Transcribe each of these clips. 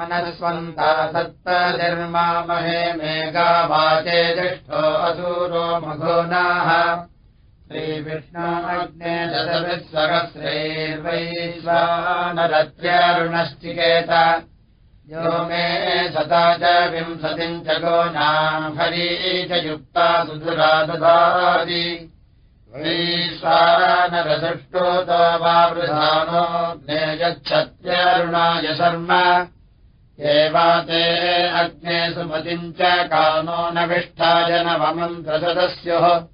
अनस्वन्ता सत्तनिर्मामहे मेघावाचे दृष्टो असूरो मघोनाः। श्रीविष्णो अग्ने दशविस्वरश्रैर्वैश्वानरत्यारुणश्चिकेत यो मे सता च विंशतिम् च गोनाम् हरी च युक्ता सुधुरा ददाति वृधानोऽग्ने यच्छत्यरुणाय शर्म। एवा ते अग्ने सुमतिम् च कामो न विष्ठाय नवमन्त्रसदस्योः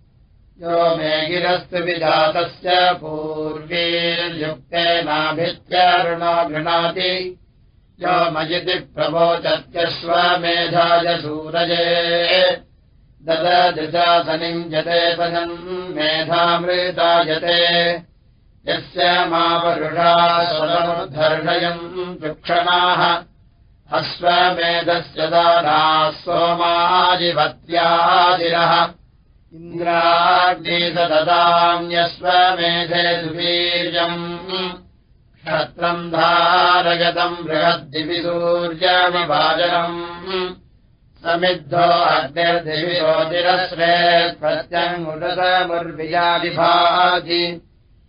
यो मे गिरस्तु विजातस्य पूर्वीर्युक्तेनाभित्यारुणो गृह्णाति। यो मयिति प्रवोचत्यश्वमेधाय सूरजे दददृशासनिम् जते पदम् मेधामृतायते यस्य मावरुषा स्वदमुद्धर्षयम् चुक्षणाः। अश्वमेधस्य दानाः सोमादिवत्यादिरः इन्द्राग्निसददान्यस्वमेधे सुवीर्यम् क्षत्रम् धारयतम् बृहद्दिवि सूर्यविभाजनम् समिद्धो अग्निर्दिविरोतिरश्रेत्प्रत्यङ्गुटसमुर्विजादिभाति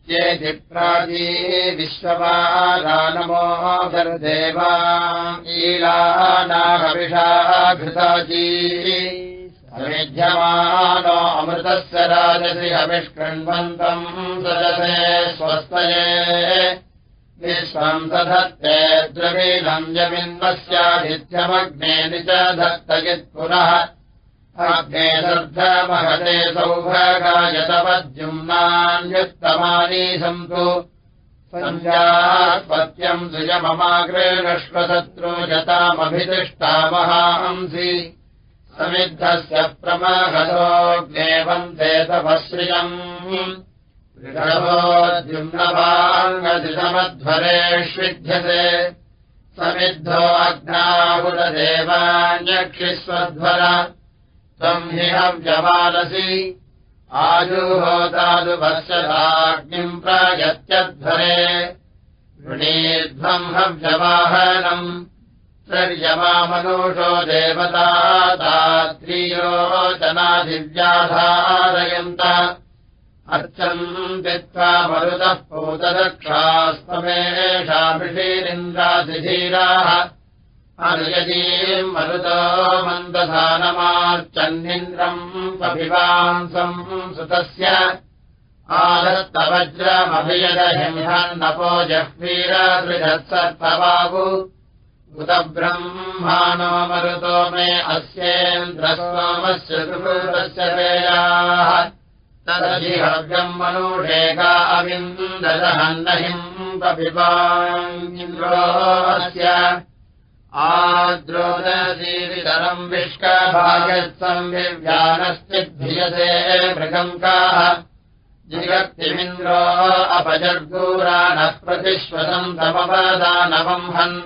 चेति प्राची विश्ववारानमोऽधर्देवा ईलानाहविषा घृताची विध्यमानो अमृतस्य राजसि हविष्कृण्वन्तम् सदसे स्वस्तये विश्वम् दधत्ते द्रवीणम् यमिन्वस्यादित्यमग्नेनि च धत्तयित्पुरः अग्ने दर्धमहते सौभगायतवद्युम्नान्युत्तमानी सन्तु। सञ्जात्पत्यम् सुयममाग्रेणश्वशत्रो जतामभितिष्ठामहांसि समिद्धस्य प्रमहतोऽग्नेवन्ते तपश्रियम् ऋषभोद्युम्नवाङ्गदिशमध्वरेष्विध्यते। समिद्धो अग्नाहुरदेवान्यक्षिस्वध्वर त्वम् हि हव्यमानसि आजुहोतादुपश्यताग्निम् प्रागत्यध्वरे। ऋणीध्वम् हव्यवाहनम् सर्यमामनुषो देवता दात्रीयो जनादिव्याधारयन्त अर्चम् दित्वा मरुतः पूतदक्षास्तमेषाभिषीरिन्द्राधिधीराः अनुयतीम् मरुतो मन्दधानमार्चन्निन्द्रम् पभिवांसम् सुतस्य। आदत्तवज्रमभियदहिंहन्नपो जह्वीरदृशत्सर्पबाहु उत ब्रह्माणो मरुतो मे अस्येन्द्रसोमस्य सुहृतस्य वेयाः तदधिहव्यम् मनुषेका अविन्ददहन्नहिम् पपिबान्द्रोस्य आद्रोदीवितरम् विष्कभागत्संविव्यानश्चिद्धियसे मृगङ्काः जिगक्तिमिन्द्रो अपजर्गूरानः प्रतिश्वसम् तमपदानवम् हन्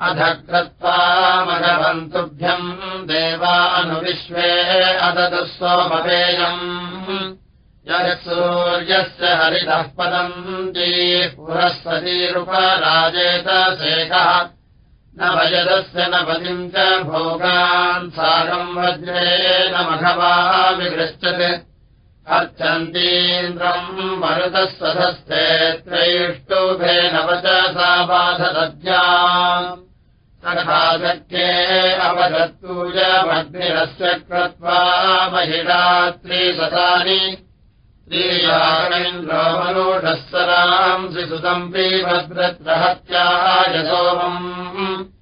अध कृत्वा मघवन्तुभ्यम् देवानुविश्वे अदतु सोमपेयम् यत्सूर्यस्य हरितः पदम् पुरःसतीरुपराजेत शेखः। न भजदस्य न पतिम् च भोगान् साकम् वज्रेण मघवा विगृह्यते अर्चन्तीन्द्रम् मरुतः सधस्ते त्रैष्टुभे नवच सा बाधदज्ञा सखादक्ये अवदत्तूयमग्निरस्य कृत्वा महिरात्रिसतानि श्रीयागणेन्द्रो मनुषः सरांसि सुतम्पि भद्रत्रहत्याय सोमम्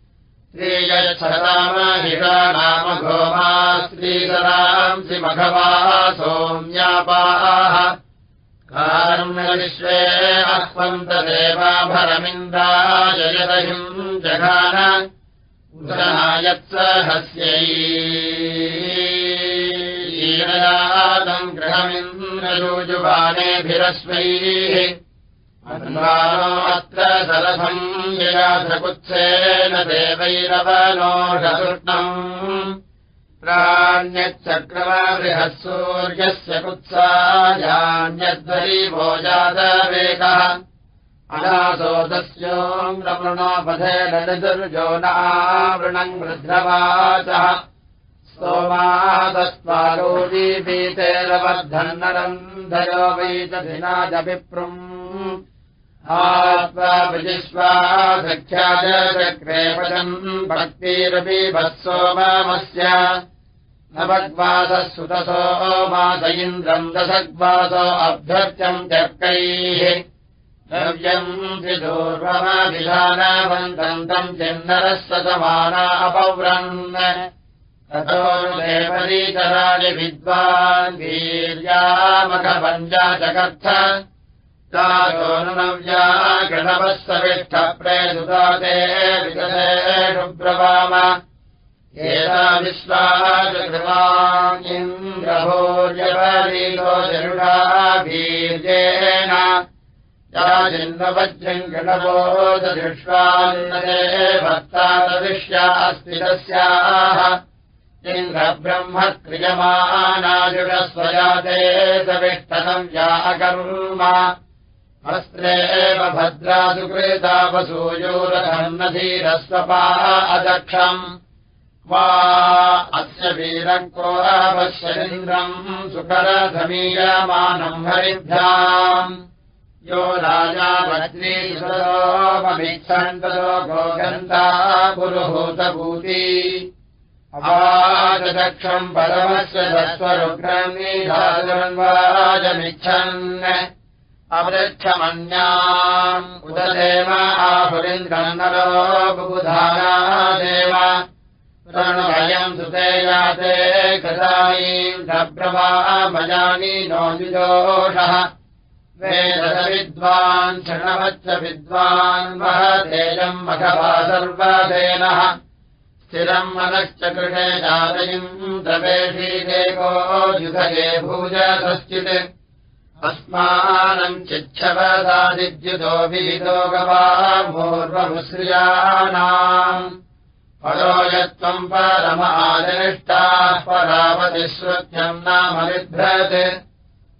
श्रीयच्छरामहिषा नाम गोमा श्रीसरांसि मघवा सोम्यापाः कार्म्यविश्वे अह्वन्तदेवाभरमिन्द्राजयदहिम् जघान उदनायत्सहस्यैतम् गृहमिन्द्रयोजुवानेभिरस्मैः अत्र सरसम् ययाधकुत्सेन देवैरवनोषतृष्णम् प्राण्यच्चक्रमबृहत् सूर्यस्य कुत्सायान्यद्वरी भोजादवेकः अनासोदस्योङ्गमृणोपधे ललितर्जो नावृणम् वृद्ध्रवाचः सोमादस्त्वालोदीपीतेरवर्धन्नरम् धयो चक्रेपदम् भक्तिरपि वत्सोमस्य नवग्वासः सुतसो मास इन्द्रम् दशग्वासो अभ्यर्चम् चर्कैः द्रव्यम् त्रिदूर्वमभिधानवन्तम् तम् चिन्नरः सतमाना अपव्रन्। ततो देवरीतराणि विद्वान् वीर्यामखपञ्चा तानव्या गणवः सविष्ठप्रेदुता ते विगतेषु ब्रवाम एता विश्वासकृवाङ्गिन्द्रभोर्यवरीतो जरुडा वीर्येण चिन्वज्रम् गणबोधदृष्वान्नदे भक्तादृश्या अस्ति तस्याः इन्द्रब्रह्म क्रियमानाजुषस्वजाते सविष्टनम् या अकर्म हस्त्रे एव भद्रासुकृतापसूयोरधर्मधीरस्वपा अदक्षम्। वा अस्य वीरम् कोरापश्यन्द्रम् सुकरधमीयमानम् हरिभ्याम् यो राजा भद्रीसरोमभिच्छन्दो गोगन्ता पुरुहूतभूति। अवादक्षम् परमस्य सत्त्वरुग्रमीधाजमिच्छन् अवृक्षमन्याम् उददेव आहुरिन्द्रन्नरो बुधानादेव रणभयम् सुते याते गतायीम् सब्रवामयानि नो विदोषः वेदविद्वान् शृणवच्च विद्वान् वहतेजम् मघवा सर्वधेनः स्थिरम् मनश्च कृषे जातयिम् द्रवेशीदेको युधये भूजश्चित् अस्मानम् चिच्छवदादिद्युतो विहितो गवामूर्वमुश्रियाणाम्। परो यत्त्वम् परमानिष्टाः परावतिश्रुत्यम् नाम बिभ्रत्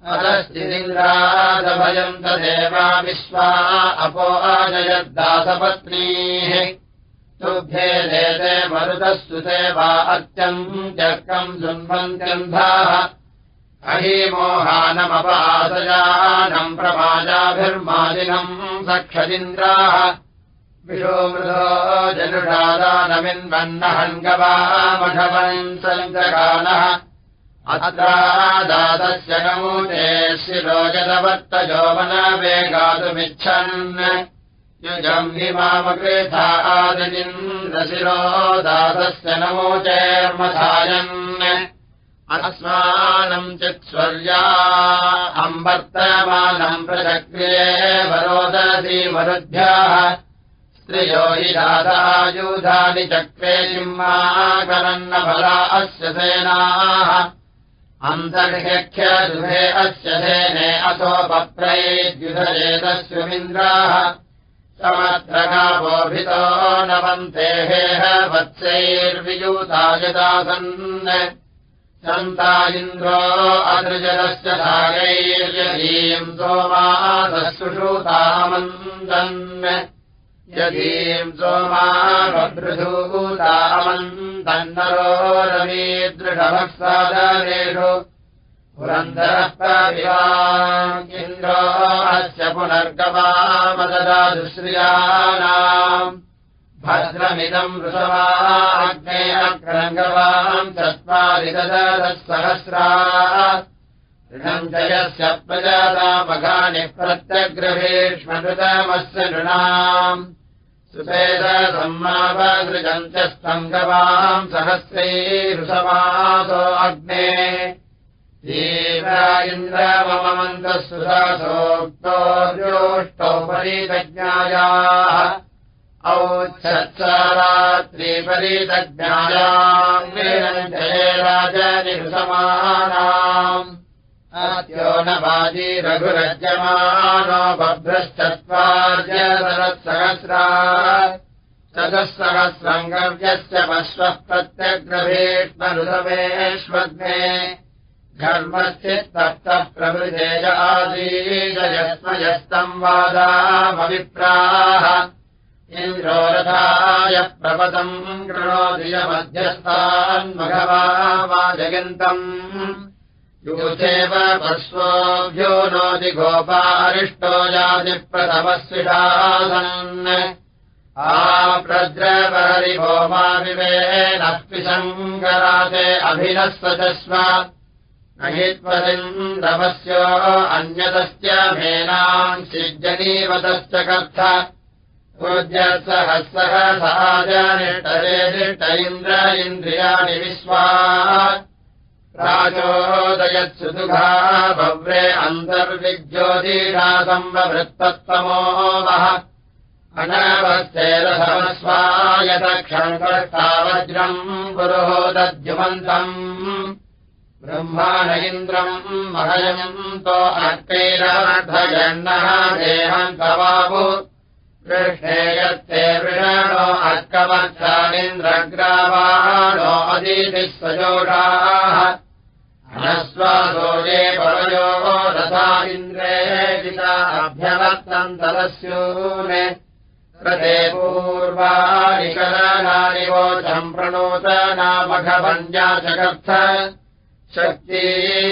अतश्चिदिन्द्रादभयम् तदेवा विश्वा अपो आजयद्दासपत्नीः। तुभ्ये देते मरुतस्तुते वा अत्यम् सुन्वन्त्यन्धाः अहीमोहानमपादयानम् प्रमाजाभिर्मादिनम् सक्षदिन्द्राः विशोमृतो जनुषादानमिन्वन्नहङ्गवामघवन् सञ्चकानः अत्रादातस्य नमूते शिरोजदवर्तजोवनवेगातुमिच्छन् युजम् हि मामकृथा आदिनिन्द्रशिरो दातस्य नमोचेर्मधायन् अस्मानम् चित्स्वर्या। अम्बर्तमानम् प्रचक्रिये वरोदधीमरुद्भ्याः स्त्रियो हि दादायुधानि चक्रे सिंहाकरन्नफला अस्य सेनाः। अन्तर्ह्यख्यदुहे अस्य सेने असोपप्रैद्युधजेतस्विन्द्राः समत्रकापोभितो नवन्तेहेह वत्सैर्वियूतायदासन् सन्ता इन्द्रो अदृजलस्य धारैर्यधीम् सोमासुषूतामन्दन् यदीम् सोमाभद्रुधूतामन्तन्नरो रवीदृढभक्सादनेषु पुरन्दरः अस्य पुनर्गवामददादुश्रियाणाम् भद्रमिदम् वृषवाग्ने अक्रङ्गवाम् चत्वारिदशसहस्रा ऋणम् जयस्य प्रजातामघानि प्रत्यग्रहेष्मृतमस्य नृणाम्। सुपेदसम्मापसृजम् च स्तङ्गवाम् सहस्रैरुषमासो अग्ने। इन्द्रममन्तः सुधासोक्तोऽष्टौ आद्यो न वाजी रघुरज्यमानो बभ्रश्चत्वार्यसरत्सहस्रा चतुःसहस्रम् गव्यस्य पश्वः प्रत्यग्रभेष्मरुदवेष्मग्ने घर्मश्चित्तः प्रभृतेज आदीजयस्मयस्तम् वादामभिप्राः इन्द्रोरथाय प्रपदम् कृणोदियमध्यस्थान्मघवा जयन्तम्। यूथेव पश्वोऽभ्यो नोति गोपारिष्टो जातिप्रथमस्विषासन् आप्रद्रवहरिभोमाविवेनः सङ्गराते अभिनस्वचस्व। न हि त्वदिन्द्रवस्यो अन्यतस्य मेनाम् सिज्जनीवतश्च कर्थ पूज्यसहस्रः साजनिष्टरे इन्द्र इन्द्रियाणि विश्वा अन्तर्विज्योतिषा सम्बवृत्तत्तमो वः अनवस्तेरसमस्वायतक्षङ्कर्तावज्रम् पुरोहोदद्युमन्तम् ब्रह्माण इन्द्रम् महयन्तो अर्कैरर्थजन्नः देहम् तवाबु कृष्णे यत्ते वृषणो अर्कवत्सानिन्द्रग्रावाणो अदीतिः सजोषाः अनस्वादो ये परयो रथा इन्द्रे पिता अभ्यवर्तम् तदस्यूने। प्रते पूर्वाणि करणानि वोचम् प्रणूतनामघवन्या जगर्थ शक्ती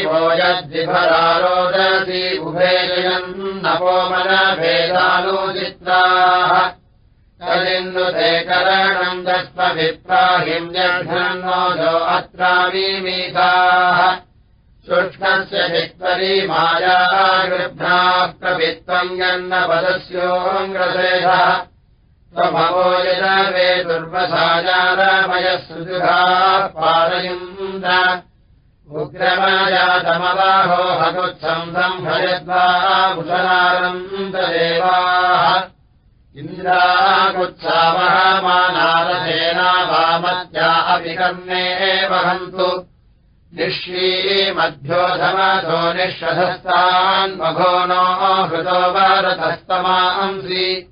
भोजद्विभरारोदसी उभेजयन्नपोमनभेदानुचित्राः तदिन्दुते करणम् दस्मभिप्राहिम् जघ्नो अत्रावीमीताः शुष्णस्य भिक्तरी माया गृह्णाः प्रभित्वम् गन्नपदस्योऽङ्ग्रसेधः स्वभवो यदवे दुर्वसाजारमयः सुजुहाः पारयुन्द्र उग्रमजातमबाहो हगुत्संसम् भयद्वा मुसलानन्ददेवाः इन्द्रागुत्सावहमानारसेना वामत्या अपि कर्णे वहन्तु। निःश्रीमध्योधमधो निःश्रधस्तान्मघो नो हृतो वरतस्तमांसि।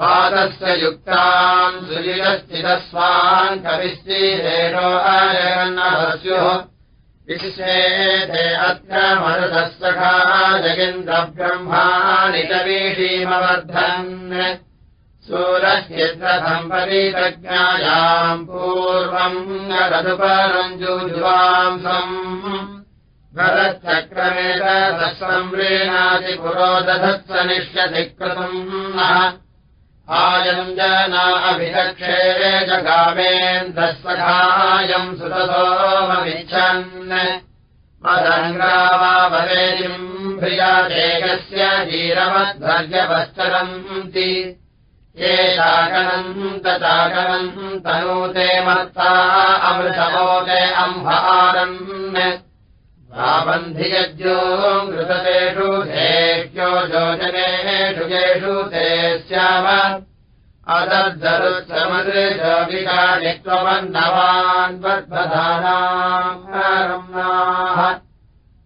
वादस्य युक्तान् सुजिरश्चिदस्वान् कविश्चीरेणो विश्वेधे अत्र मरुतः जगिन्द्रब्रह्माणि च वीषीमवर्धन्। सूरश्चिद्रथम् परितज्ञायाम् पूर्वम् तत्संव्रीणाति पुरोदधत्स निष्यधिकृतम् नः आयञ्जना अभिलक्षे जगामेन्द्रस्वखायम् सुतसोममिच्छन् मदङ्ग्रावाभवेदिम् प्रियादेकस्य धीरवद्भर्यवश्चरन्ति ये चाकनन्तचाकनम् तनूते मत्ता अमृतमोदे अम्भारन्। बन्धियज्ञो मृततेषु धेक्यो योजनेषु येषु ते स्याम अदर्दरुत्समदृशविकानि त्वमन्नवान् वद्वधानाः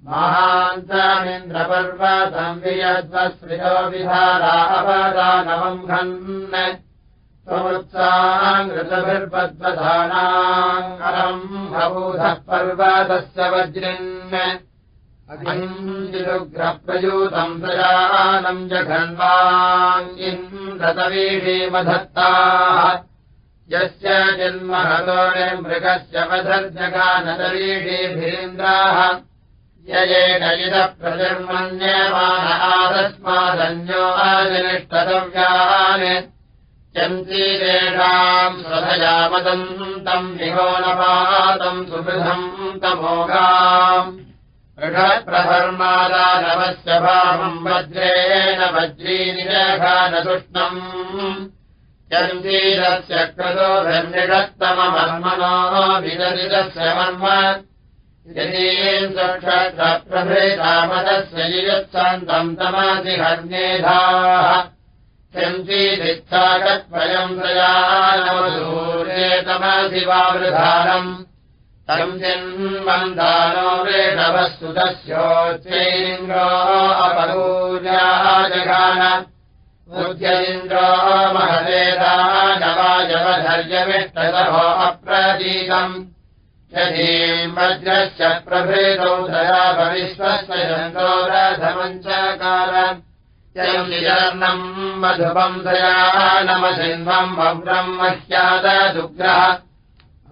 महान्तमिन्द्रपर्वतम् वियद्वस्पृशो विधारावदानवम् घन् त्वमुत्साङ्गृतभिर्बद्वधानाम् भूधः पर्वतस्य वज्रिन् अग्निग्रप्रयूतम् प्रजानम् जघन्वाङ्गिन्द्रतवीषीमधत्ताः यस्य जन्महतो मृगस्य वधर्जगानतवीषीभिरीन्द्राः। ययेन प्रजन्मन्यमान आदस्मादन्यो अजनिष्टतव्यान् चन्तीरेषाम् स्वधयामदन्तम् विहोनपातम् सुबृधम् तमोघाम् ऋषप्रधर्मादानवस्य भावम् वज्रेण वज्रीनिरघानतुष्णम् चन्दीरस्य क्रतोभिर्निषत्तममर्मणो विदरितस्य मर्म यदीन्द्रप्रभृतामदस्य युयुत्सन्तम् तमधिहर्मेधाः चन्दीदिच्छाकत्वयम् प्रयानवसूर्येतमधिवावृधानम् तम् जघान। इन्द्रो महदेदानवायवधर्यविष्टदभो अप्रतीतम्। यदीम् वज्रस्य प्रभृतौ दया भविश्वस्य चन्द्रोरधमञ्चकार यम् मधुपम् दया नमसिन्वम् वव्रम् मह्यादुग्रः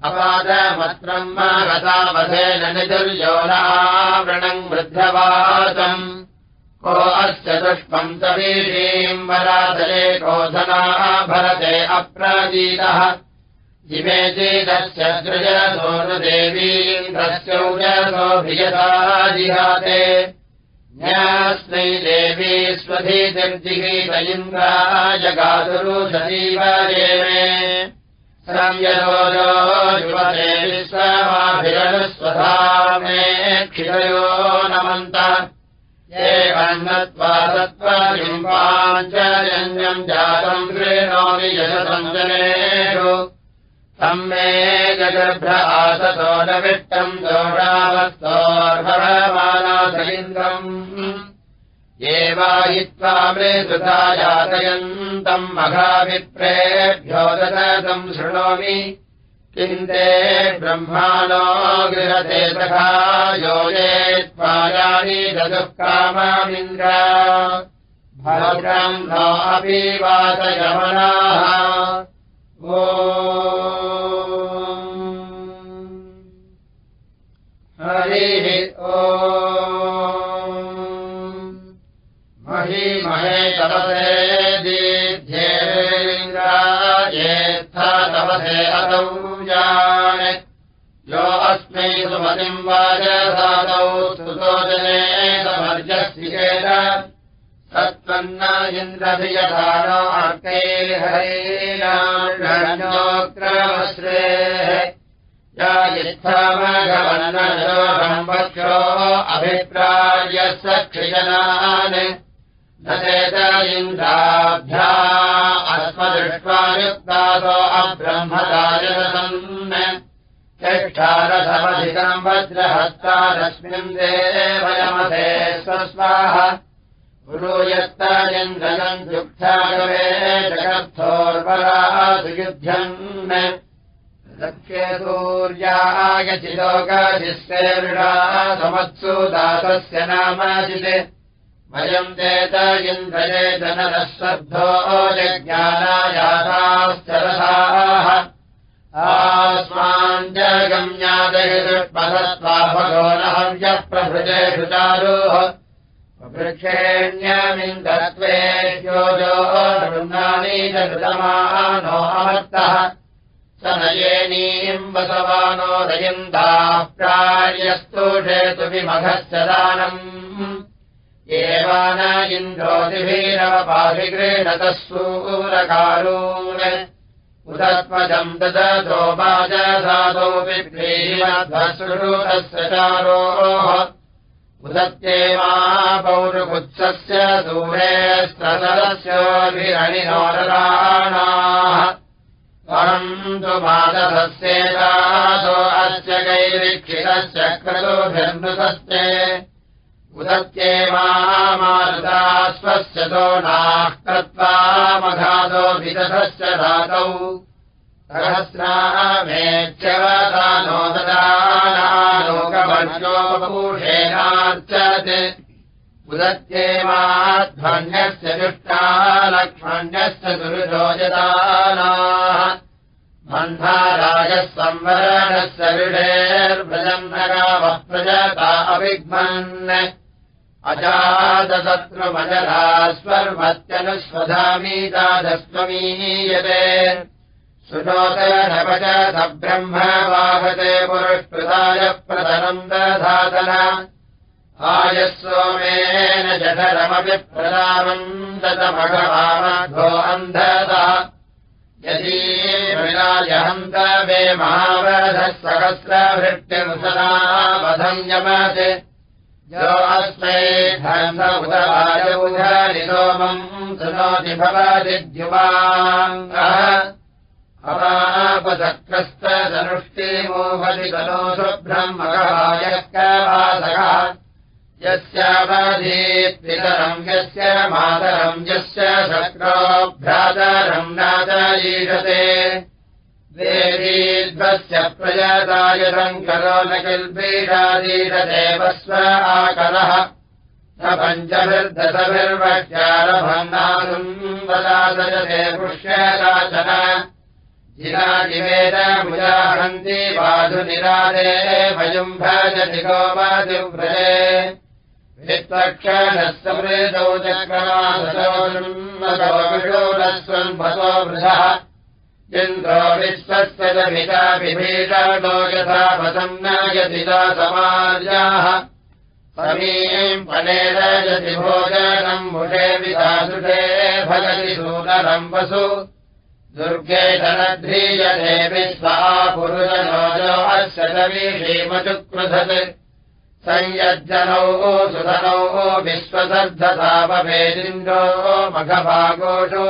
अपादमत्रम् गतावधेन निदुर्योनावृणम् वृद्धवाचम् को अस्य दुष्पम् तवीरीम् वराधले कोधना भरते अप्रदीतः इमे चेदस्य दृजसोनुदेवीन्द्रस्यौजसोभियता जिहाते। ज्ञास्मै देवी स्वधीतिर्जिहीत इन्द्रा जगातुरुषजीवरेमे संयतो युवते विश्वमाभिरणस्वधा मे क्षितयो नमन्त एवन्नत्वा तत्त्वलिम्बाञ्चन्यम् जातम् आसतो न विष्टम् दोषावस्तोर्भरमानाथलिन्द्रम् एवायित्वा मे सुता यातयन्तम् मघाभिप्रेभ्यो दतम् शृणोमि। किम् ते ब्रह्माणो गृहते सखा योजे त्वायानि ददुःकामामिन्द्र भद्रम् नो अपि वातयमनाः। ओ हरिः ओ दीध्येन्द्रायेत्था तपसे असौ जान्। यो अस्मै सुमतिम् वाजसादौ सुतोजने समर्जस्येन सत्त्वन्न इन्द्रभियधानो अर्के हरेणाक्रमश्रेः या इत्थामघवन्नशोभम् इन्द्राभ्या अस्मदृष्ट्वा युक्तासो अब्रह्मदायसन् चक्षारथमधिकम् स्वस्वाः गुरु यत्तायन्द्रयम् युक्तागवे जगर्थोर्वरासुयुध्यन् लक्ष्ये चिलोकशिष्ये मृडा समत्सु दासस्य नामाचित् वयम् चेत इन्द्रये जननः श्रद्धो जज्ञानायाताश्चरसाः आस्मान् जगम्यादयदुष्पदत्वा भगो नहव्यप्रभृजेषु चारोः वृक्षेण्यमिन्द्रत्वेष्योजो वृन्दानी च कृतमानो अमर्तः। स नयेनीम् वसवानो रयन्ताः प्रार्यस्तुषेतु विमघस्य दानम् सूरकारून् उदत्मजम् ददतो वाजसादोऽपि प्रीमध्वसुतस्य चारोः। उदत्येवा पौरुकुत्सस्य दूरे स्तरस्योभिरणिनोरराणाः परम् तु मादधस्येतासो अस्य कैरिक्षितस्य क्रतुभिर्नृतस्ते उदत्येवामारुता स्वस्य तो नाः कृत्वा मघादो विदधस्य धातौ। सहस्रामेच्छवदानो ददानालोकभर्योपूषेणार्चत् उदत्येवाध्वन्यस्य दुष्टा लक्ष्मण्यस्य दुरुजोजदानाः बन्धाराजः संवरणस्य ऋषेर्भजम् नगावः प्रजता अविघ्मन् अजातशत्रुमजला स्वर्मत्यनुस्वधामीतादस्त्वमीयते सुनोतनपच ब्रह्म वाहते पुरस्कृताय प्रतनम् दधातन आयः सोमेन जठरमपि प्रदानम् दतमघवामघो अन्धता। यदि विराजहन्त मे महावधः सहस्रभृत्यमुसदावधम् यमत् उदवायौधनिसोमम् सुनोति भवदिद्युवाङ्गः अपापसक्रस्तदनुष्टिमोहति तनो शुभ्रम् मघवायः कवासकः यस्यावधीत्पितरम् यस्य मातरम् यस्य शक्रो भ्रातरम् नादयीषते देवीध्वस्य प्रजातायतम् करो न किल्पीषादीषदेव स्व आकरः न पञ्चभिर्दशभिर्वक्ष्यारभन्नासुम् वदादयते पुष्यराचन जिनादिवेदमुदाहन्ति बाधुनिरादे भयुम् भजति गोमादिव्रजे वित्तक्षणः समृतौ चक्रमासोषोरस्वम् भतो वृषः इन्द्रो विश्वस्य च विभीषणो यथा पदम् न यदिता समार्याः समीम् फलेन यदि भोजनम् मुषे विदासुषे भजति सूनरम् वसु। दुर्गे धनध्रीयते विश्वा पुरुषनोजो अस्य कवीषीमचुक्रुधत् संयज्जनौ सुधनौ विश्वसर्धतापवेदिन्द्रो मघभागोषु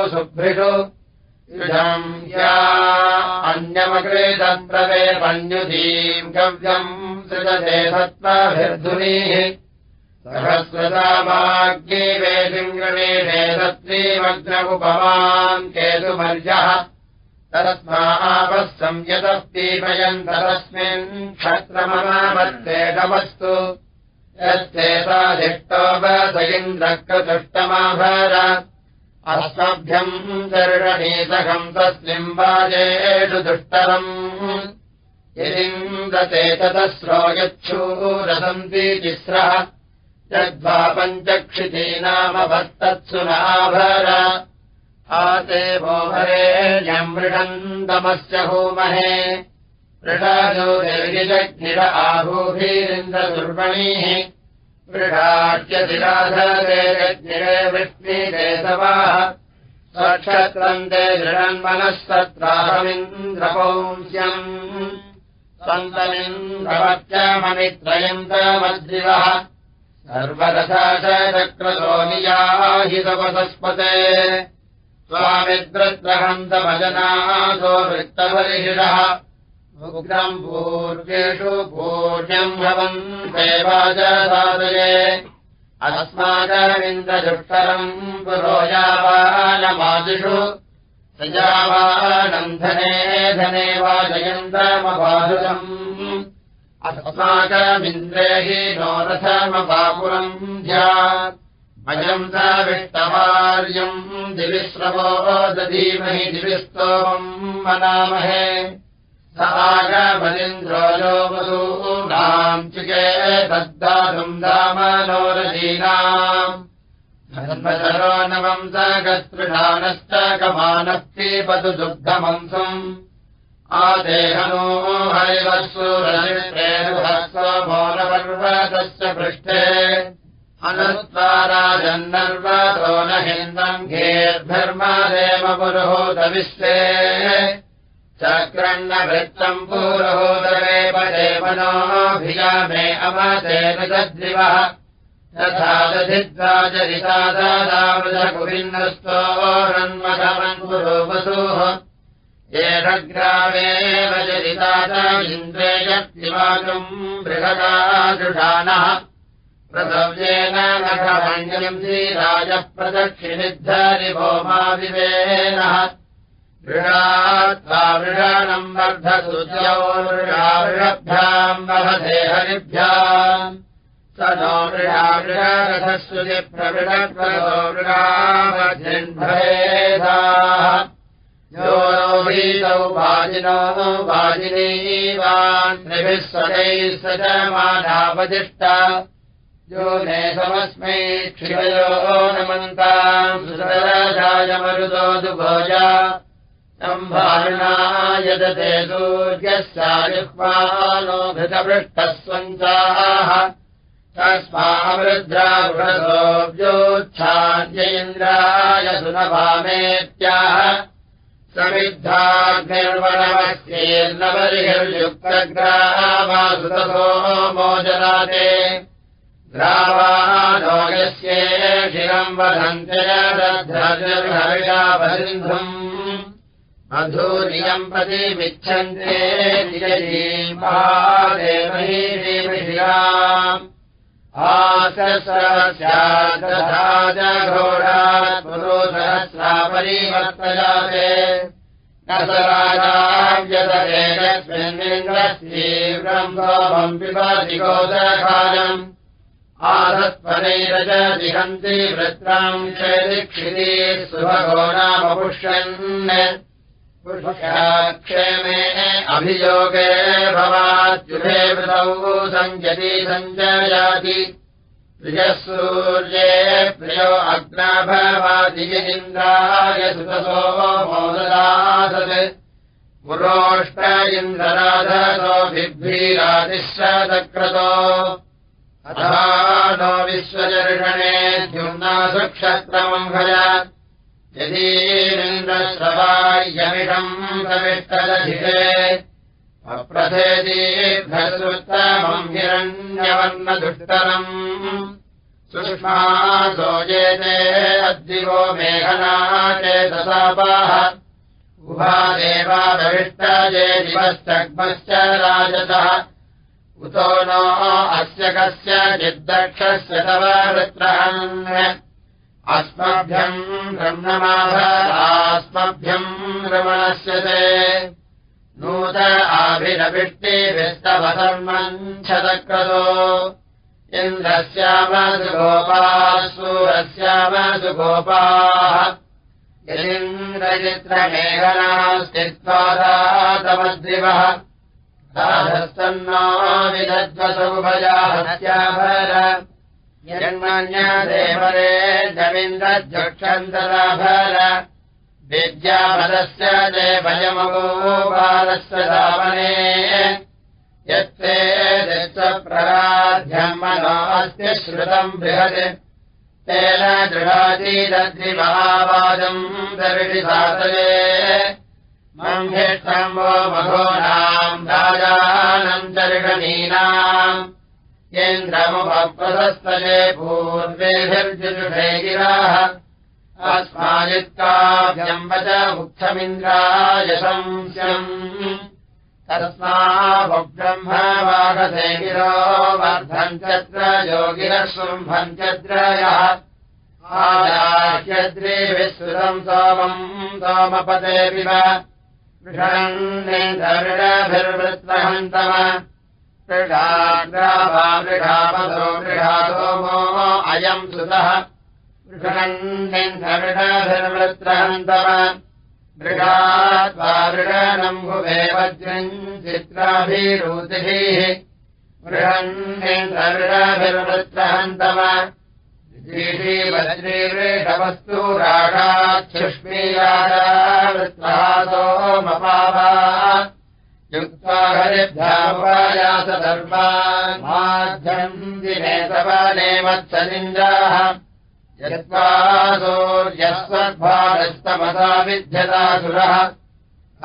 पण्युधीम् गव्यम् सृजते सत्त्वाभिर्धुनीः। वेदिम् गणेशे सत्त्रीमग्नमुपमान् केतुमर्यः तरस्मापः संयतः पीपयन् तस्मिन् क्षत्रमनामत्तेकमस्तु यस्तेताधिष्टो वस इन्द्रक्रतुष्टमाभर अस्मभ्यम् दर्शनीसखम् तस्मिन् वाजेषु दुष्टरम्। यदिन्द्रते ततस्रो यच्छूरसन्ति तिस्रः यद्वा पञ्चक्षितीनामभस्तत्सु नाभर। आते वोभरेण्यम् मृषन्तमस्य होमहे। मृषाजो देविजग्निर आहूभिरिन्द्रदुर्वणीः मृषाट्यधिराधरे जग्निरे वृष्णिदेशवाः स्वक्षत्रम् ते दृढन्मनस्तत्राहमिन्द्रपौंस्यम् सन्तमिन्द्रवत्यममित्रयन्तमद्रिवः सर्वदशा च चक्रतोनियाहितपसस्पते स्वामिद्रत्रहन्तभजनासो वृत्तपरिषिषः उग्रम् पूर्वेषु पूर्ण्यम् भवन्ते वाचसादये। अस्माकमिन्द्रदुष्करम् पुरो यावानमादिषु। सजावानम् धने धने वाजयन्तमबाधुरम् अस्माकमिन्द्रे हि नो रथमपापुरम् ध्यात्। अयम् स विष्टवार्यम् दिविश्रवो दधीमहि दिविस्तोमम् मनामहे स चिके तद्दातुम् दामनोरजीनाम् धर्मशरो नवम् स गतृढानश्च कमानः पीपतु दुग्धमंसम् आदेहनो हरिवत्सुरनिर्भेरुभक्समोनपर्वतस्य पृष्ठे अनुत्वाराजन्नर्वतो न हिन्दम् घेर्धर्मादेव पुरुहूतविश्वे चक्रण्णवृत्तम् पुरुहूतवेव देवनोऽभिया मे अमतेन तद्रिवः तथा येनग्रामेव जरिताद इन्द्रेयक्तिवाकम् बृहदादृढानः प्रसव्येन नखमञ्जलिम् श्रीराजः प्रदक्षिणिद्धरिभोमाविवेनः मृषात्वा मृषाणम् वर्धसुजो मृषाभ्याम् वहते हरिभ्याम्। स नो मृषामृषरथस्वति प्रवृणत्वतो मृषावधिन्भेदाः यो ने समस्मै क्षिवयो नमन्ताम् सुरराजाय मरुतो दुभोजा सम्भारणा यदते सूर्यस्यायुह्वानो घृतपृष्टः स्वन्ताः तस्मावृद्रावृतोऽव्योच्छाद्येन्द्राय सुनभामेत्याह। समिद्धाग्निर्वणमस्येर्नवरिहिर्युक्तग्रावासुतसो मोजनाते ग्रावानो यस्ये शिरम् वधन्त्यजर्हर्षाबन्धुम् मधुरियम् प्रतिमिच्छन्ते निजजीमादेवहीशिराम् आस्यस्याघोषात् पुरुषहस्रापरिवर्तयाते न स राजाव्यतरेकस्मिन्निन्द्रस्तीव्रम् सोमम् पिबति आदत्पनैरज जिहन्ति वृत्राम् चैदिक्षिति सुभगो नामपुष्यन् पुरुषाक्षेमे अभियोगे भवात्युभे वृतौ सञ्जति सञ्जयाति प्रियः सूर्ये प्रियो अग्नभवाति इन्द्राय सुतसो मोददासत्। पुरोष्ट इन्द्रराधसो बिभ्रीरातिश्रतक्रतो। अथा विश्वचर्षणे द्युम्नासुक्षत्रमम् भज यदीन्द्रश्रवायमिषम् समिष्टदधिरे अप्रथेदीर्घसुत्तमम् हिरण्यवर्णदुष्टरम् सुष्मासो जेते अद्दिवो मेघना चेतसापाः उभादेवाभविष्टजे दिवश्चग्मश्च राजतः। उतो नो अस्य कस्य चिद्दक्षस्य तव वृत्रहन् अस्मभ्यम् ब्रह्ममाभस्मभ्यम् रमणस्य ते। नूत आभिरभिष्टिभिस्तवधर्मम् छदक्रतो इन्द्रस्यामसुगोपाः सूरस्यामसुगोपाः यदिन्द्रचित्रमेघनास्तित्वादातमद्रिवः। साधस्तन्नो विदध्वसौभजाहत्याभर यन्मन्यदेवरे जमिन्द्रध्यक्षन्तराभर विद्यापदस्य देवयमगो बालस्य धावने यत्ते दत्तप्रराध्यम् मनोऽस्ति श्रुतम् बृहत्। तेन दृढातीदद्रिमहावादम् दर्शिसातये मङ्घेष्टम्बो मघोनाम् राजानम् दर्शनीनाम् अस्मादित्काभ्यम् वच मुक्थमिन्द्रायशंस्यम् तस्माब्रह्मवागसे गिरो वर्धम् चत्र योगिनः शुम्भम् चत्रयः आदाह्यद्रिभिः सोमम् सोमपतेऽपि वृषण्भिर्वृत्रहन्तम मृढाग्राभामृढापदो मृढासोमो अयम् सुतः। वृषण्भिर्वृत्रहन्तम मृगात्वा मृगनम्भुवे वज्रम् चित्राभिरूतिभिः मृगन्निर्वृत्रहन्तम वज्रीवृषवस्तु रागाच्छुष्मीयावृत्रासोमपावा युक्त्वा यत्त्वा सूर्यस्वद्भारस्तमसा विद्यतासुरः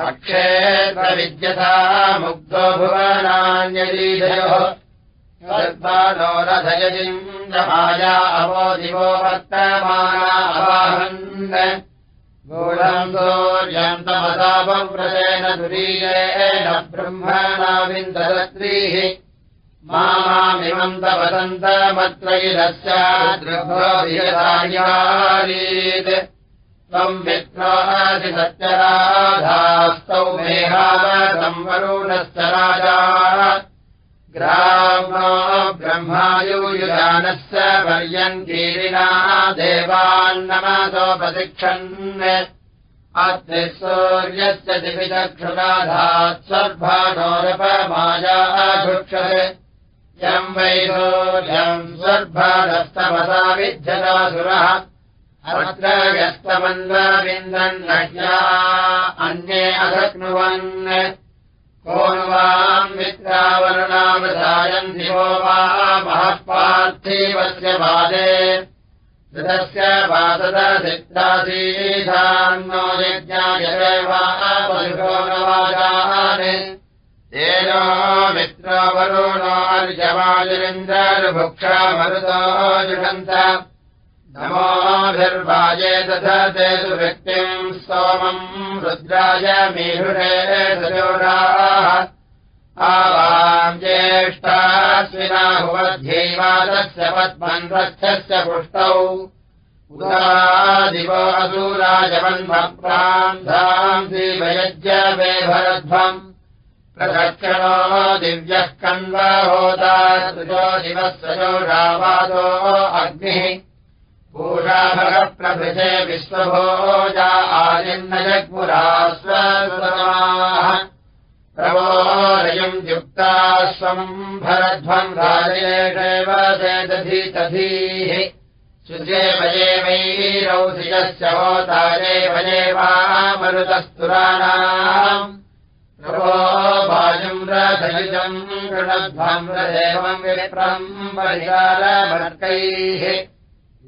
अक्षेत्रविद्यता मुग्धो भुवनान्यलीधयोः नो रथयदिन्द्रमाया अवो दिवो अवाहन् गूढम् सूर्यम् तमसापव्रतेन दुरीयेण ब्रह्मणाविन्दत्रीः मामिमन्तवसन्तमत्र इदस्यादृभ्यतायारीत् त्वम् मित्रादिसत्यराधास्तौ मेहावतम् वरुणश्च राजा ग्रामो ब्रह्मायुयुजानस्य पर्यन्तीरिणा देवान्नमसोपतिक्षन् अत्र सूर्यस्य यम् वैरोर्यम् स्वर्भारस्तमसा विद्यतासुरः अत्र व्यस्तमन्वविन्दन्नज्ञा अन्ये अधक्नुवन् को नु वाम् मित्रावरुणावसायम् दिवो वा महःपार्थिवस्य वादे धृतस्य वासदधित्रासीधान्नो यज्ञाय वा वरुणवाजान् तेनो मित्रावरुणो अर्यवाजुरिन्द्रभुक्षा मरुतो जुषन्त नमोभिर्वाजे तथा ते तु व्यक्तिम् स्तोमम् रुद्राय मीहुषे सजोराः आवाम् ज्येष्ठाश्विनाहुवध्यैवादस्य पद्मन्वक्षस्य पुष्टौ। उदादिवो असूराजवन्मप्रान्धाम् श्रीवयज्य वेभरध्वम् प्रदक्षिणो दिव्यः कण्वहोदा त्रिजो दिवः रावादो अग्निः पूषाभगप्रभृशे विश्वभोजा जग्मुरास्वमाः प्रवोरयम् युक्ता स्वम् भरध्वम् राजेषेव चेदधि तधीः। सुजे वये वैरौधिजस्य होताये वये वा मरुतस्तुराणाम्। प्रभो वायुम् रथयुजम् गृणध्वम् रदेवम् विप्रम् परिचारमर्कैः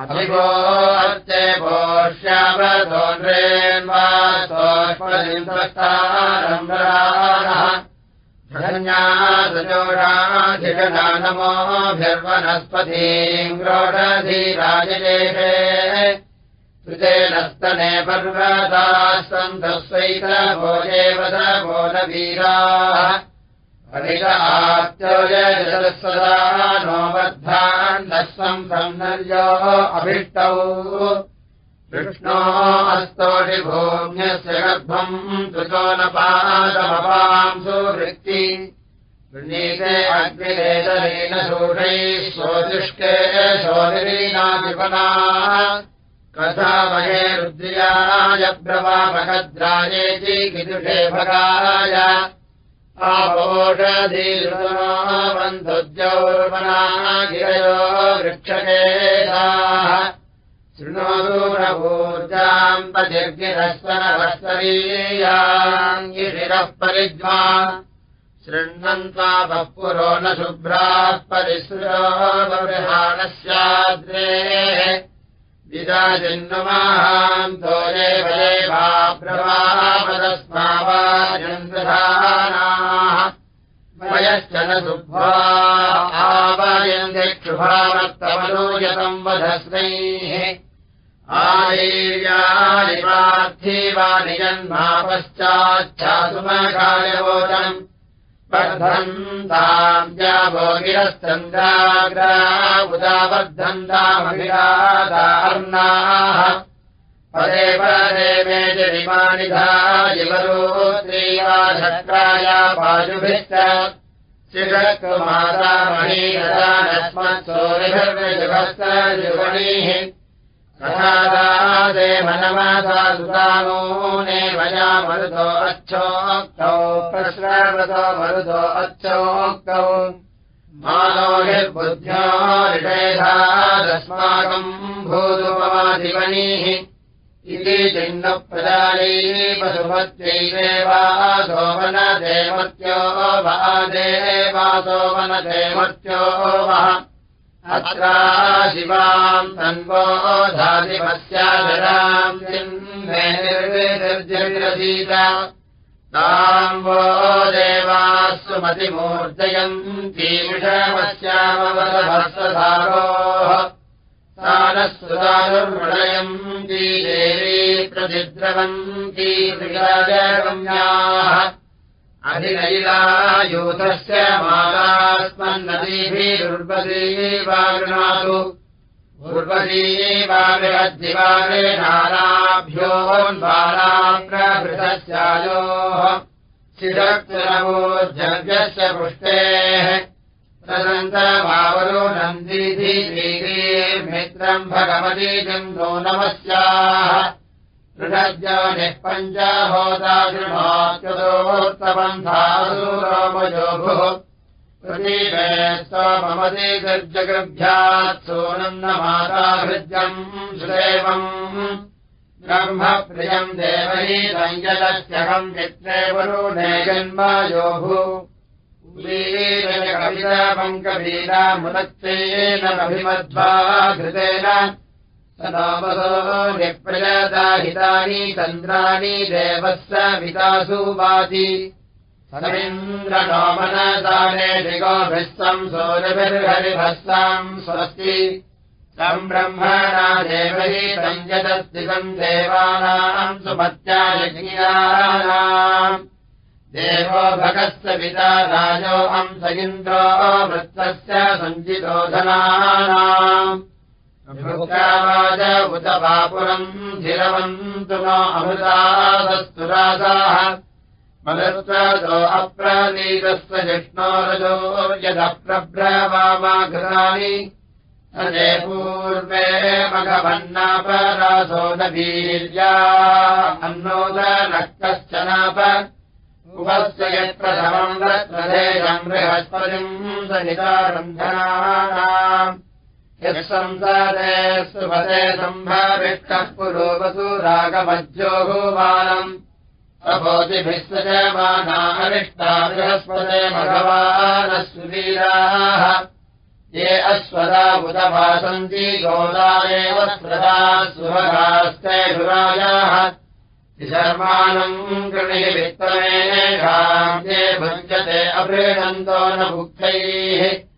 अर्चे भोष्यावतो नृन्वासोष्मलिन्दस्तारम्बराणः धन्यासजोषाधिषणा नमोऽभिर्वनस्पतीङ्ग्रोढधीराजयेषे सुतेनस्तने पर्वताः सन्तस्वैतभोजेव भोनवीराः अनिलात्योजसदा नो बद्धान्नः सन्नर्यो अभिष्टौ। कृष्णो अस्तोषिभूम्यस्य गर्भम् त्रितो न पादमपांसु वृत्ति वृणीते अग्निरेदरेण शोषैः स्वदुष्के शोदरीनाधिपना कथा महे रुद्र्याय ब्रवामकद्रायेति विदुषे भगाय आपोषधीर्बन्धुद्यौर्मना गिरयो वृक्षकेदाः शृणोदूरभूर्जाम् पतिर्गिरस्वनवस्तरीयाङ्गिशिरः परिज्वा शृण्वन्त्वा पुरो न शुभ्राः परिसृजोहानस्याद्रेः विदाजिन्नुमाहान्तो प्रवापदस्मावाजन्द्रधानाः वयश्च न शुभ्वा आवयन्ति क्षुभावत्तमनूयतम् वधस्मैः। आयीर्याणि पार्थिवानि जन्मापश्चाच्छासुमकायवोचम् वर्धन्ताम् जावो गिरस्तन्द्राग्रा उदावर्धन्तामभिरादार्णाः पदे पदे मे जनिमानि धाजिवरोत्रीवाषक्राया पाजुभिश्च मनमासा सुतानूने मया मरुतो अच्छोक्तौ प्रश्रवतो मरुतो अच्छोक्तौ मानोभिर्बुद्ध्यो ऋषेधादस्माकम् भूतुपमाधिवनीः इति चिन्नप्रदानी पशुपत्यैदेवासो वनदेमत्यो वादेवासो वनदेमत्यो वः अत्रा शिवाम् तन्वो निर्विर्जविरसीत ताम् वो देवास्तु मतिमूर्जयन्ती विषमस्यामवदभस्वधारोः तानः सुदानुर्मृणयन्ती देवी प्रतिद्रवन्ती प्रियाजगम्याः अधिनैलायूथस्य मालास्मन्नदीभिरुर्वती गृणातु उर्वती वागद्दिवागणाभ्योन्बालाप्रभृतस्यायोः शिरक्तुरवोर्जव्यस्य पुष्टेः। तदन्तमावरो नन्दीधिमित्रम् भगवती नो नमस्याः प्रतीपे स्वममति गर्जगृभ्यात् सोनन्दमाता हृद्यम् सुदेवम् सञ्जलस्यहम् चित्रे वरुणे जन्मयोभु कवितापङ्कवीरामुदत्तेन अभिमध्वा घृतेन निप्रयदाहितानि चन्द्राणि देवस्य वितासु वाति। समिन्द्रनोमनदाने दिगोभिस्तम् सूर्यभिर्हरिभस्ताम् स्वस्ति। तम् ब्रह्मणा देवहि सञ्जदस्तिकम् देवानाम् सुमत्यायज्ञानाम् देवो भगस्य पिता राजो हंस इन्द्रो वृत्तस्य सञ्जितोधनानाम् उत वापुरम् धिरवन्तु नो अमृतादस्तु राजाः। मलत्वतो अप्रनीतस्य जिष्णोरजो यदप्रब्रवामाघृतानि अजे पूर्वे मघवन्नापरासो न वीर्या। अन्नोदनः कश्चनाप उपस्य यत्प्रथमम् रत्नधेयम् बृहस्पतिम् सहितारन्धनानाम् यत्संसारे सुभते सम्भाविष्टः रागमज्योहुमानम् प्रभोतिभिः सजमाना अरिष्टा बृहस्पते भगवानः सुवीराः ये अश्वदा उदभासन्ति गोदारेव स्मृता सुभगास्ते सुरायाः शर्माणम् गृणे वित्तमे भुञ्जते अप्रीणन्तो न भुक्तैः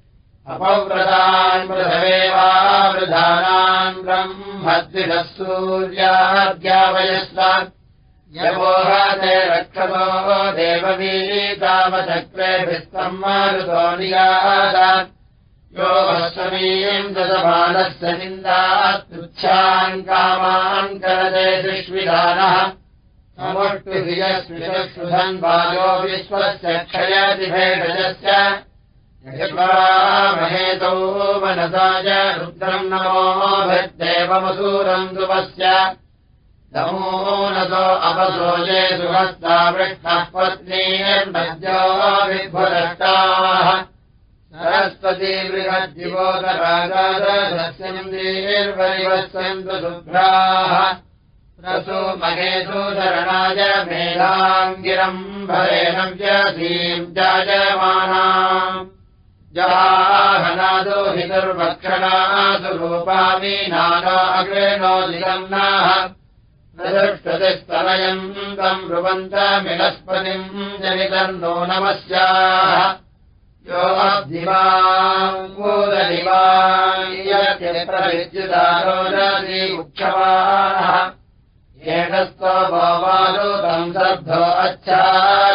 अपव्रतान् मृधवेवावृधानान् ब्रह्मद्विषः सूर्याद्यावयस्वान् यवोहते रक्षतो देववीतावचक्रेभिस्तम् मारुतो नियादात्। यो दशमानस्य निन्दात्। तुच्छान् कामान् करते सुष्विधानः समष्टुधियस्विषुधन् वायो विश्वस्य क्षयतिभेषजस्य महेतौ मनसा च रुद्रम् नमो नतो अपसोजे सुहस्ता वृष्णः पत्नीर्मद्यो विभुरष्टाः। सरस्वती बृहद्दिवोदरागादस्यन्दीर्वरिवस्यन्तु शुभ्राः। रसो महेषु शरणाय मेधाङ्गिरम् भरेण व्यसीम् जायमाना जाहनादो हि दुर्भक्षणादु रूपामि नाना अग्रेणो जिगन्नाः प्रदृष्टतिस्तनयम् तम् ब्रुवन्तमिनस्पतिम् जनितन्नो नमस्याः। यो अब्धिवाङ्गोदनिवायत्यप्रविद्युदारो नदी उक्षमाणः भवानुतम् श्रद्धो अच्छा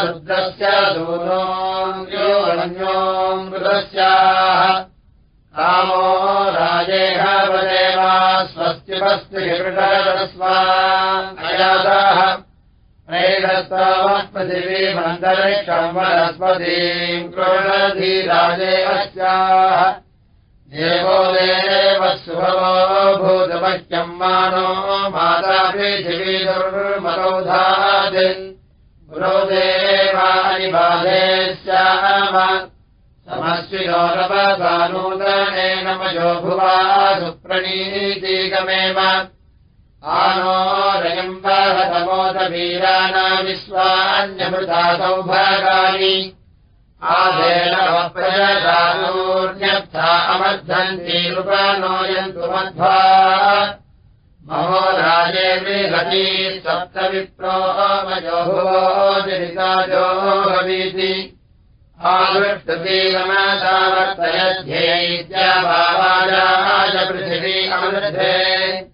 रुद्रस्य सूनोऽन्योऽन्योऽमृतस्याः कामो राजेह वदेवा अयाताः प्रेरस्तावः पृथिवीमन्तरिक्षम् वनस्पतीम् क्रोडधीराजे अस्याः देवो देव सुभवो भूतमह्यम् मानो माता पृथिवी दुर्मतौधादिन् गुरो देवानि बाधे स्याम समस्विनो नवसानूतनेन मयो भुवा सुप्रणीतिगमेव। आनो रयम् वहतमोदवीराना विश्वान्यमृता सौभागानि आधेन प्रजदानूर्ण्यर्था अमर्धन्ति नृपानोयन्तु मध्वा। महो राजे बृहती सप्तविप्रो मयो भुवोदिरिताजो भवीति आदृष्टतीगमतावर्तयध्यैत्याभावाजाय पृथिवी अमृधे।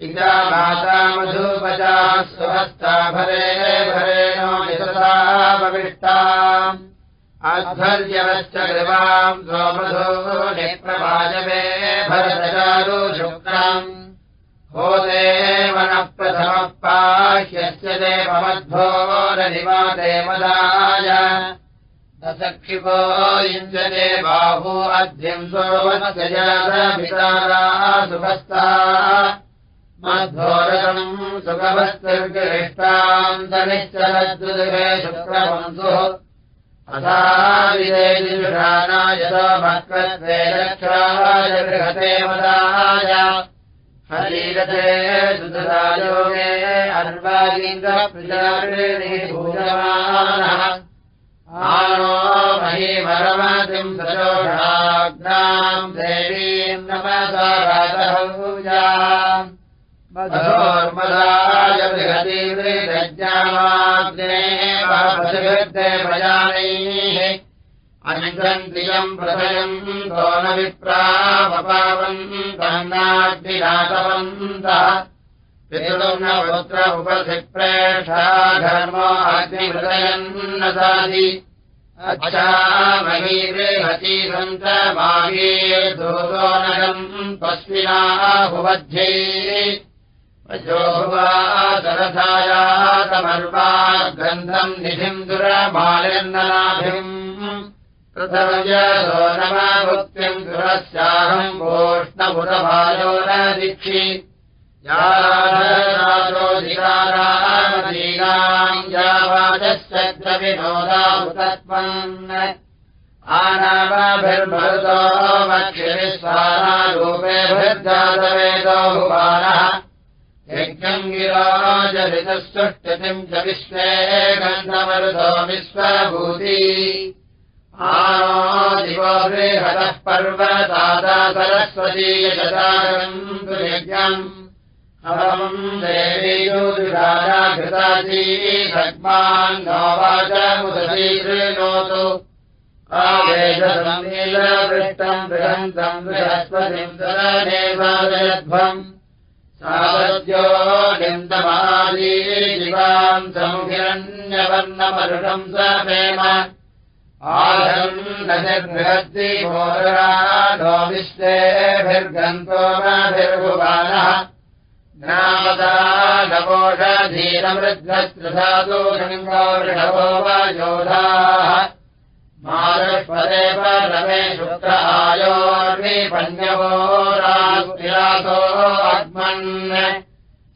इदा माता मधुपचाः स्वहस्ता भरे भरेणो निससा भविष्टाम् आध्वर्यवश्च गृवाम् सोमधो निप्रभाजवे भरतचारु शुक्रम्। हो देवनः प्रथमः पाह्यस्य देवमध्वो रनिवाते मदाय। दशक्षिपो युञ्जते बाहू अध्यम् जातभितारा सुभस्ता मध्वोरकम् सुखभस्तिर्गिरिष्टाम् तनिश्चरद्रुदुहे शुक्रवंसुः अथाविदेजुषाना यतो भक्त्वे रक्षाय बृहते हरीरथे सुतरायोगे अर्वागीन्द्रप्रजारिणी भूयमानः आनो महीमरमतिम् सजोषाग्नाम् देवीम् रातहूजा वसोर्मदाय बृहतीवृतज्ञामाग्ने प्रजानैः अनिन्द्रियम् प्रभयम् तो न विप्रावपावन्तः पितृम् न पुत्र उपसिप्रेषा धर्मो अग्निहृदयम् न दादि अचामहीरेहती सन्तमागीर्दूरोनगम् तस्मिनाहुवध्ये गन्धम् निधिम् दुरमालिर्ननाभिम् पृथव्यसो नमाभुक्त्यम् दुरस्याहम् गोष्णपुरभायो न दीक्षि याराधनाचोदिकारामदीनाम् यावाचश्च विनोदाहुतत्वम् आनामाभिर्भरुतो मक्षिविस्वानारूपेभिर्जातवेदो भुवानः यज्ञम् गिराजरितस्तुष्टितिम् च विश्वे सरस्वतीयशतारम् यज्ञम् अहम् देवीयुराजाघृताजी भग्मान् नोवाचमुदीकृणोतु आवेशमीलवृष्टम् बृहन्तम् बृहस्पतिम् तदेवादयध्वम् सावद्यो निन्दमाली जीवाम् समुहिरण्यवर्णमरुषम् समेम आधम् नजबृहद्दि घोराढो विश्वेभिर्गन्तो नाभिर्भुवानः। नामदा नवोषधीरमृद्धस्त्रधातु गङ्गोषभो वा योधाः मारुष्पदेव रमे शुक्र आयोर्विपन्यवो रासो अग्मन्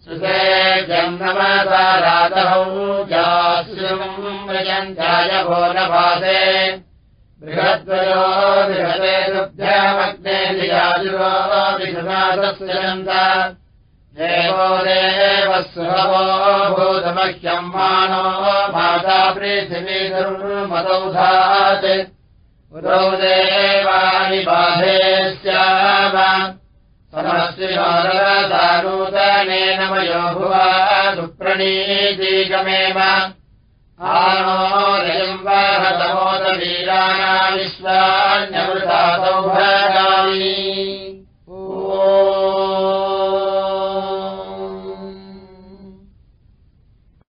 सुते जन्मता रातौ जास्युम् मृजन्त्याय भोनभासे बृहद्वयो बृहते दुग्धमग्ने निजाजुरो विषुनाथस्यन्त देवो देवः सुभवो भूतमह्यम् मानो माता पृथिवी दुर्मदौधात् पुरौ देवानि बाधे स्याम समस्तिनूतनेन मयो भुवा सुप्रणीतीकमेव आनो रयम् वाहतमोदवीराणा विश्वान्यमृता सौभगामी